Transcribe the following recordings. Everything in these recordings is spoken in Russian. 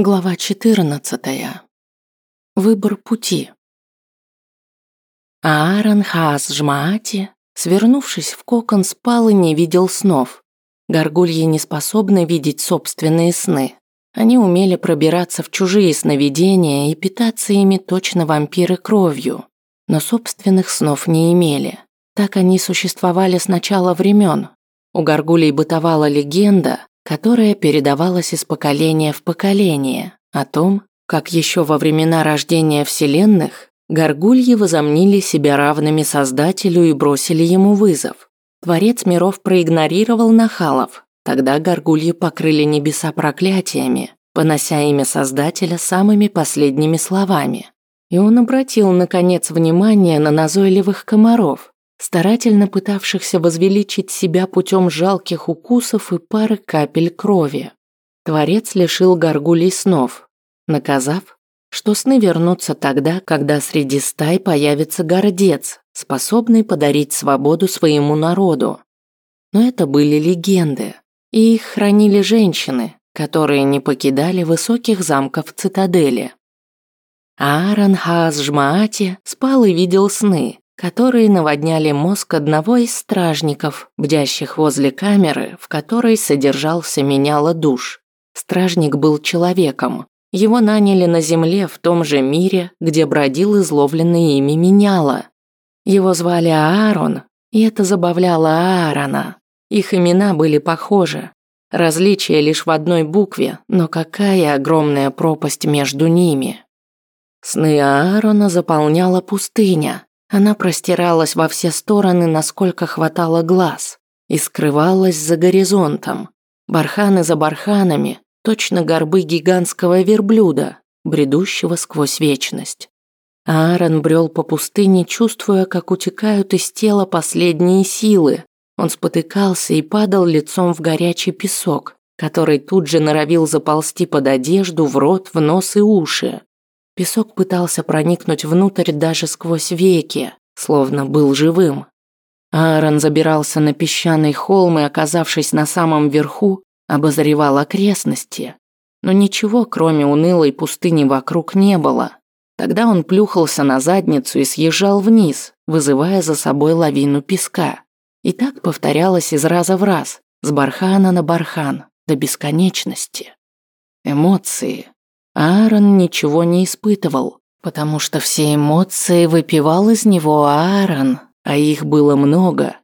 Глава 14. Выбор пути. Аарон Хаас Жмаати, свернувшись в кокон, спал и не видел снов. Горгульи не способны видеть собственные сны. Они умели пробираться в чужие сновидения и питаться ими точно вампиры кровью, но собственных снов не имели. Так они существовали с начала времен. У горгулей бытовала легенда, которая передавалась из поколения в поколение, о том, как еще во времена рождения вселенных горгульи возомнили себя равными Создателю и бросили ему вызов. Творец миров проигнорировал нахалов, тогда горгульи покрыли небеса проклятиями, понося имя Создателя самыми последними словами. И он обратил, наконец, внимание на назойливых комаров, старательно пытавшихся возвеличить себя путем жалких укусов и пары капель крови. Творец лишил горгулей снов, наказав, что сны вернутся тогда, когда среди стай появится гордец, способный подарить свободу своему народу. Но это были легенды, и их хранили женщины, которые не покидали высоких замков цитадели. Аарон Хаас Жмаати спал и видел сны, которые наводняли мозг одного из стражников, бдящих возле камеры, в которой содержался меняла душ. Стражник был человеком. Его наняли на земле в том же мире, где бродил изловленный ими меняла. Его звали Аарон, и это забавляло Аарона. Их имена были похожи. Различие лишь в одной букве, но какая огромная пропасть между ними. Сны Аарона заполняла пустыня, она простиралась во все стороны, насколько хватало глаз, и скрывалась за горизонтом. Барханы за барханами, точно горбы гигантского верблюда, бредущего сквозь вечность. Аарон брел по пустыне, чувствуя, как утекают из тела последние силы. Он спотыкался и падал лицом в горячий песок, который тут же норовил заползти под одежду, в рот, в нос и уши. Песок пытался проникнуть внутрь даже сквозь веки, словно был живым. Аарон забирался на песчаный холм и, оказавшись на самом верху, обозревал окрестности. Но ничего, кроме унылой пустыни вокруг, не было. Тогда он плюхался на задницу и съезжал вниз, вызывая за собой лавину песка. И так повторялось из раза в раз, с бархана на бархан, до бесконечности. Эмоции, Аарон ничего не испытывал, потому что все эмоции выпивал из него Аарон, а их было много.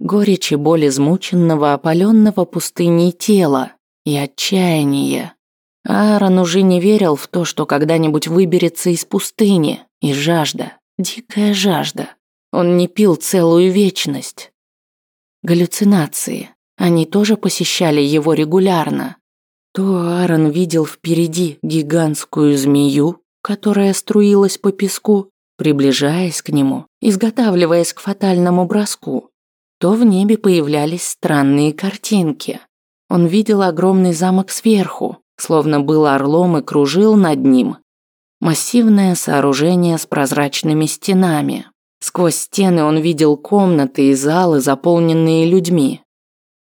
Горечь и боль измученного, опаленного пустыней тела и отчаяние. Аарон уже не верил в то, что когда-нибудь выберется из пустыни, и жажда, дикая жажда. Он не пил целую вечность. Галлюцинации. Они тоже посещали его регулярно. То Аарон видел впереди гигантскую змею, которая струилась по песку, приближаясь к нему, изготавливаясь к фатальному броску, то в небе появлялись странные картинки. Он видел огромный замок сверху, словно был орлом и кружил над ним. Массивное сооружение с прозрачными стенами. Сквозь стены он видел комнаты и залы, заполненные людьми.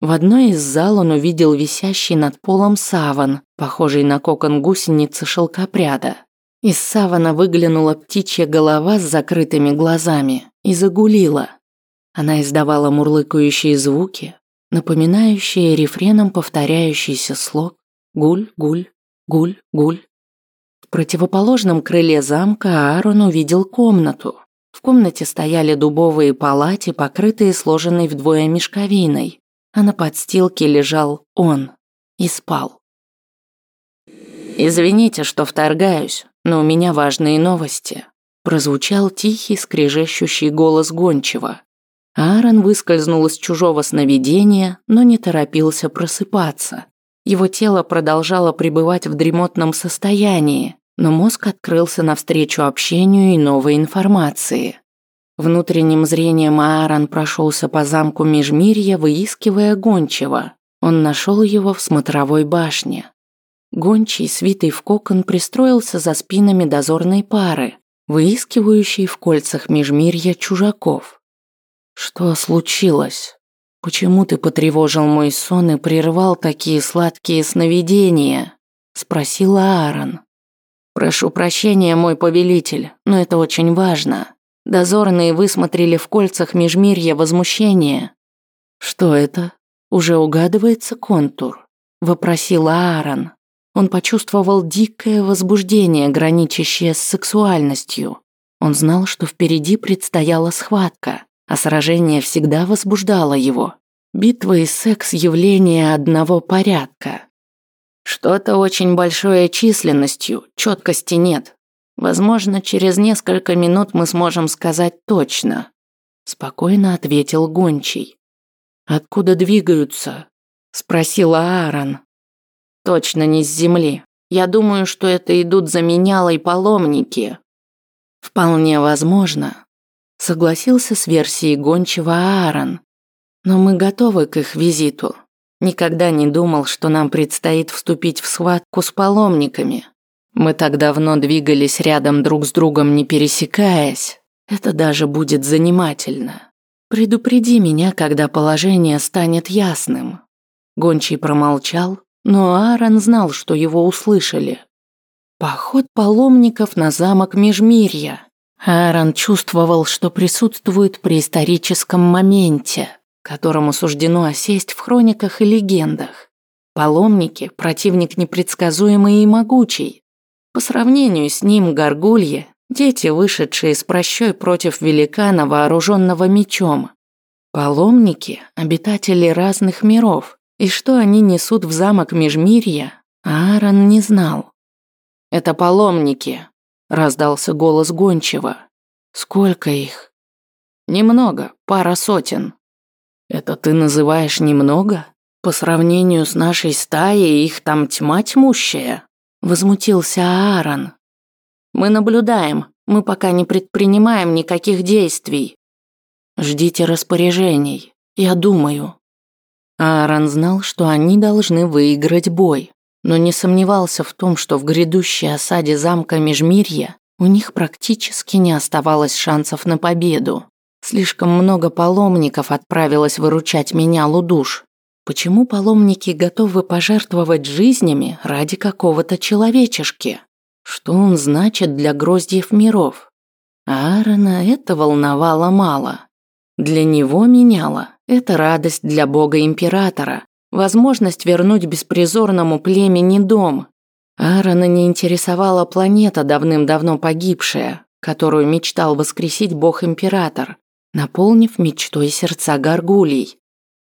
В одной из зал он увидел висящий над полом саван, похожий на кокон гусеницы шелкопряда. Из савана выглянула птичья голова с закрытыми глазами и загулила. Она издавала мурлыкающие звуки, напоминающие рефреном повторяющийся слог «гуль, гуль, гуль, гуль». В противоположном крыле замка Аарон увидел комнату. В комнате стояли дубовые палати, покрытые сложенной вдвое мешковиной а на подстилке лежал он и спал. «Извините, что вторгаюсь, но у меня важные новости», прозвучал тихий, скрежещущий голос гончего. Аарон выскользнул из чужого сновидения, но не торопился просыпаться. Его тело продолжало пребывать в дремотном состоянии, но мозг открылся навстречу общению и новой информации. Внутренним зрением Аарон прошелся по замку Межмирья, выискивая гончего. Он нашел его в смотровой башне. Гончий, свитый в кокон, пристроился за спинами дозорной пары, выискивающей в кольцах Межмирья чужаков. «Что случилось? Почему ты потревожил мой сон и прервал такие сладкие сновидения?» – спросила Аарон. «Прошу прощения, мой повелитель, но это очень важно. Дозорные высмотрели в кольцах межмирья возмущение». «Что это? Уже угадывается контур?» – вопросила Аарон. Он почувствовал дикое возбуждение, граничащее с сексуальностью. Он знал, что впереди предстояла схватка, а сражение всегда возбуждало его. Битва и секс – явление одного порядка. Что-то очень большое численностью, четкости нет. Возможно, через несколько минут мы сможем сказать точно. Спокойно ответил Гончий. Откуда двигаются? Спросила Аарон. Точно не с земли. Я думаю, что это идут заменялой паломники. Вполне возможно. Согласился с версией Гончего Аарон. Но мы готовы к их визиту. Никогда не думал, что нам предстоит вступить в схватку с паломниками. Мы так давно двигались рядом друг с другом, не пересекаясь. Это даже будет занимательно. Предупреди меня, когда положение станет ясным. Гончий промолчал, но Аарон знал, что его услышали. Поход паломников на замок Межмирья. Аарон чувствовал, что присутствует при историческом моменте которому суждено осесть в хрониках и легендах. Паломники – противник непредсказуемый и могучий. По сравнению с ним горгульи – дети, вышедшие с прощой против великана, вооруженного мечом. Паломники – обитатели разных миров, и что они несут в замок Межмирья, Аарон не знал. «Это паломники», – раздался голос гончего. «Сколько их?» «Немного, пара сотен», это ты называешь немного? По сравнению с нашей стаей их там тьма тьмущая. Возмутился Аарон. Мы наблюдаем, мы пока не предпринимаем никаких действий. Ждите распоряжений, я думаю. Аарон знал, что они должны выиграть бой, но не сомневался в том, что в грядущей осаде замка Межмирья у них практически не оставалось шансов на победу. Слишком много паломников отправилось выручать меня, Лудуш. Почему паломники готовы пожертвовать жизнями ради какого-то человечешки? Что он значит для гроздьев миров? Аарона это волновало мало. Для него меняло. Это радость для бога-императора. Возможность вернуть беспризорному племени дом. Аарона не интересовала планета, давным-давно погибшая, которую мечтал воскресить бог-император наполнив мечтой сердца горгулей.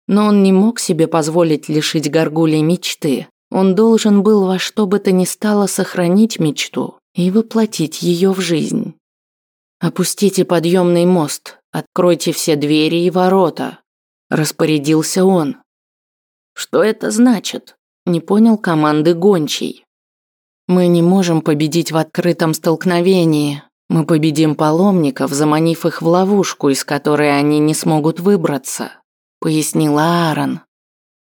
Но он не мог себе позволить лишить горгулей мечты. Он должен был во что бы то ни стало сохранить мечту и воплотить ее в жизнь. «Опустите подъемный мост, откройте все двери и ворота», – распорядился он. «Что это значит?» – не понял команды гончей. «Мы не можем победить в открытом столкновении», мы победим паломников, заманив их в ловушку, из которой они не смогут выбраться, пояснила Аарон.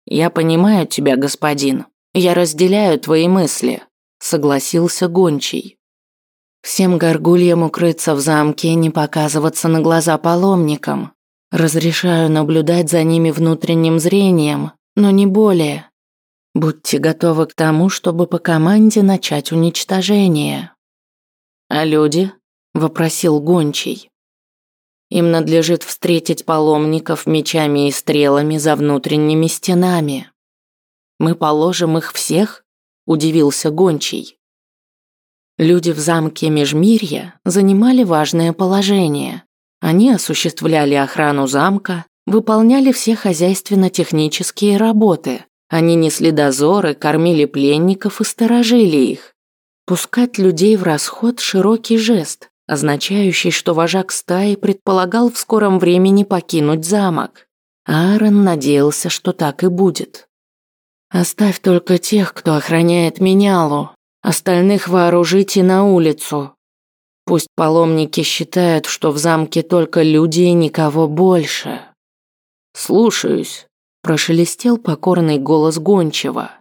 Я понимаю тебя, господин. Я разделяю твои мысли, согласился гончий. Всем горгульям укрыться в замке и не показываться на глаза паломникам. Разрешаю наблюдать за ними внутренним зрением, но не более. Будьте готовы к тому, чтобы по команде начать уничтожение. А люди? вопросил гончий. Им надлежит встретить паломников мечами и стрелами за внутренними стенами. Мы положим их всех? удивился гончий. Люди в замке Межмирья занимали важное положение. Они осуществляли охрану замка, выполняли все хозяйственно-технические работы. Они несли дозоры, кормили пленников и сторожили их. Пускать людей в расход – широкий жест, означающий, что вожак стаи предполагал в скором времени покинуть замок. Аарон надеялся, что так и будет. «Оставь только тех, кто охраняет менялу, остальных вооружите на улицу. Пусть паломники считают, что в замке только люди и никого больше». «Слушаюсь», – прошелестел покорный голос гончего.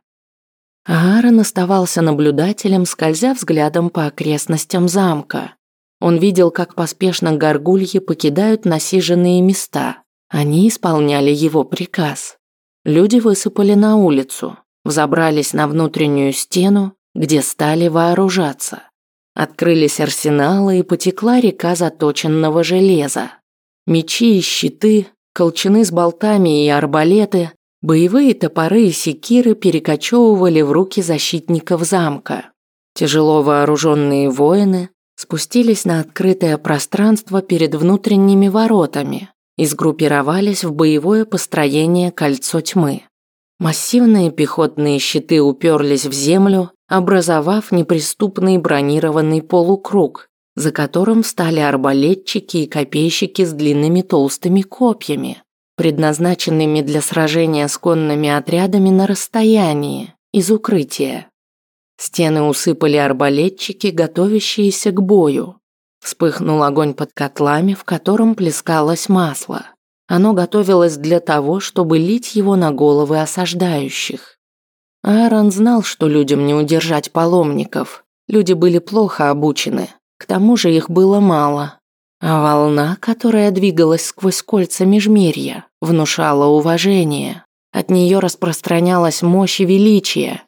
Аарон оставался наблюдателем, скользя взглядом по окрестностям замка. Он видел, как поспешно горгульи покидают насиженные места. Они исполняли его приказ. Люди высыпали на улицу, взобрались на внутреннюю стену где стали вооружаться. Открылись арсеналы и потекла река заточенного железа. Мечи и щиты, колчаны с болтами и арбалеты, боевые топоры и секиры перекочевывали в руки защитников замка. Тяжело вооруженные воины спустились на открытое пространство перед внутренними воротами и сгруппировались в боевое построение кольцо тьмы. Массивные пехотные щиты уперлись в землю, образовав неприступный бронированный полукруг, за которым встали арбалетчики и копейщики с длинными толстыми копьями, предназначенными для сражения с конными отрядами на расстоянии, из укрытия. Стены усыпали арбалетчики, готовящиеся к бою. Вспыхнул огонь под котлами, в котором плескалось масло. Оно готовилось для того, чтобы лить его на головы осаждающих. Аарон знал, что людям не удержать паломников. Люди были плохо обучены, к тому же их было мало. А волна, которая двигалась сквозь кольца межмирья, внушала уважение. От нее распространялась мощь и величие,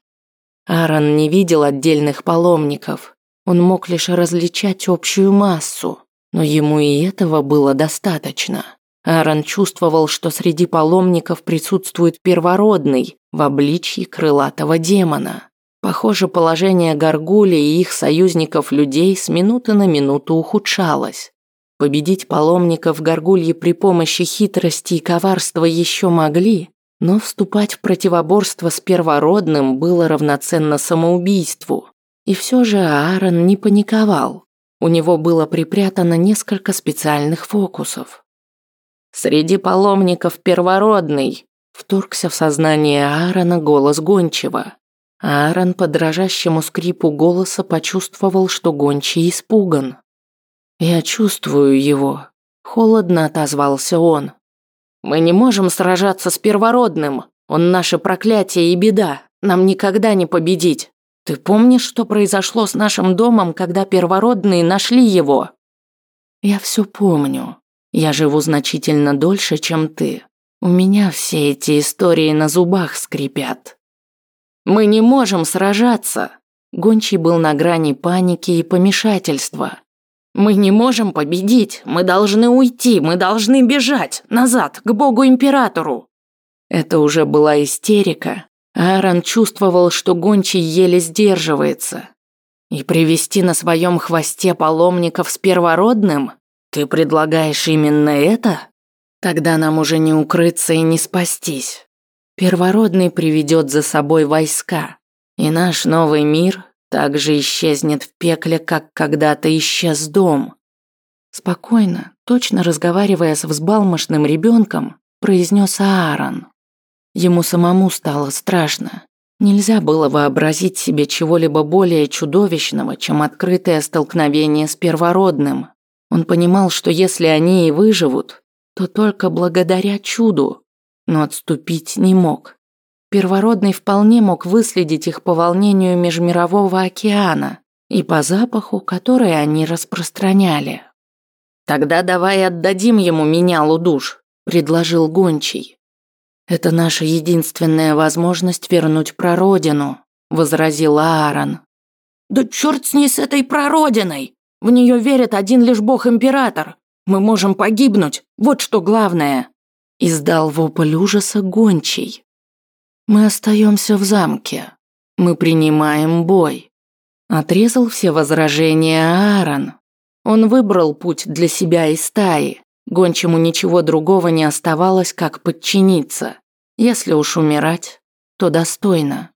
Аарон не видел отдельных паломников. Он мог лишь различать общую массу, но ему и этого было достаточно. Аарон чувствовал, что среди паломников присутствует первородный в обличье крылатого демона. Похоже, положение Гаргули и их союзников-людей с минуты на минуту ухудшалось. Победить паломников Гаргульи при помощи хитрости и коварства еще могли, но вступать в противоборство с первородным было равноценно самоубийству. И все же Аарон не паниковал. У него было припрятано несколько специальных фокусов. «Среди паломников первородный!» Вторгся в сознание Аарона голос гончего. Аарон по дрожащему скрипу голоса почувствовал, что гончий испуган. «Я чувствую его», – холодно отозвался он. Мы не можем сражаться с первородным. Он наше проклятие и беда. Нам никогда не победить. Ты помнишь, что произошло с нашим домом, когда первородные нашли его? Я все помню. Я живу значительно дольше, чем ты. У меня все эти истории на зубах скрипят. Мы не можем сражаться. Гончий был на грани паники и помешательства. Мы не можем победить. Мы должны уйти. Мы должны бежать. Назад, к богу-императору. Это уже была истерика. Аарон чувствовал, что гончий еле сдерживается. И привести на своем хвосте паломников с первородным? Ты предлагаешь именно это? Тогда нам уже не укрыться и не спастись. Первородный приведет за собой войска. И наш новый мир также исчезнет в пекле, как когда-то исчез дом. Спокойно, точно разговаривая с взбалмошным ребенком, произнес Аарон. Ему самому стало страшно. Нельзя было вообразить себе чего-либо более чудовищного, чем открытое столкновение с первородным. Он понимал, что если они и выживут, то только благодаря чуду, но отступить не мог. Первородный вполне мог выследить их по волнению межмирового океана и по запаху, который они распространяли. «Тогда давай отдадим ему менялу душ», – предложил Гончий. «Это наша единственная возможность вернуть прародину», – возразил Аарон. «Да черт с ней с этой прародиной! В нее верит один лишь бог-император. Мы можем погибнуть, вот что главное!» Издал вопль ужаса Гончий. Мы остаемся в замке. Мы принимаем бой. Отрезал все возражения Аарон. Он выбрал путь для себя и стаи. Гончему ничего другого не оставалось, как подчиниться. Если уж умирать, то достойно.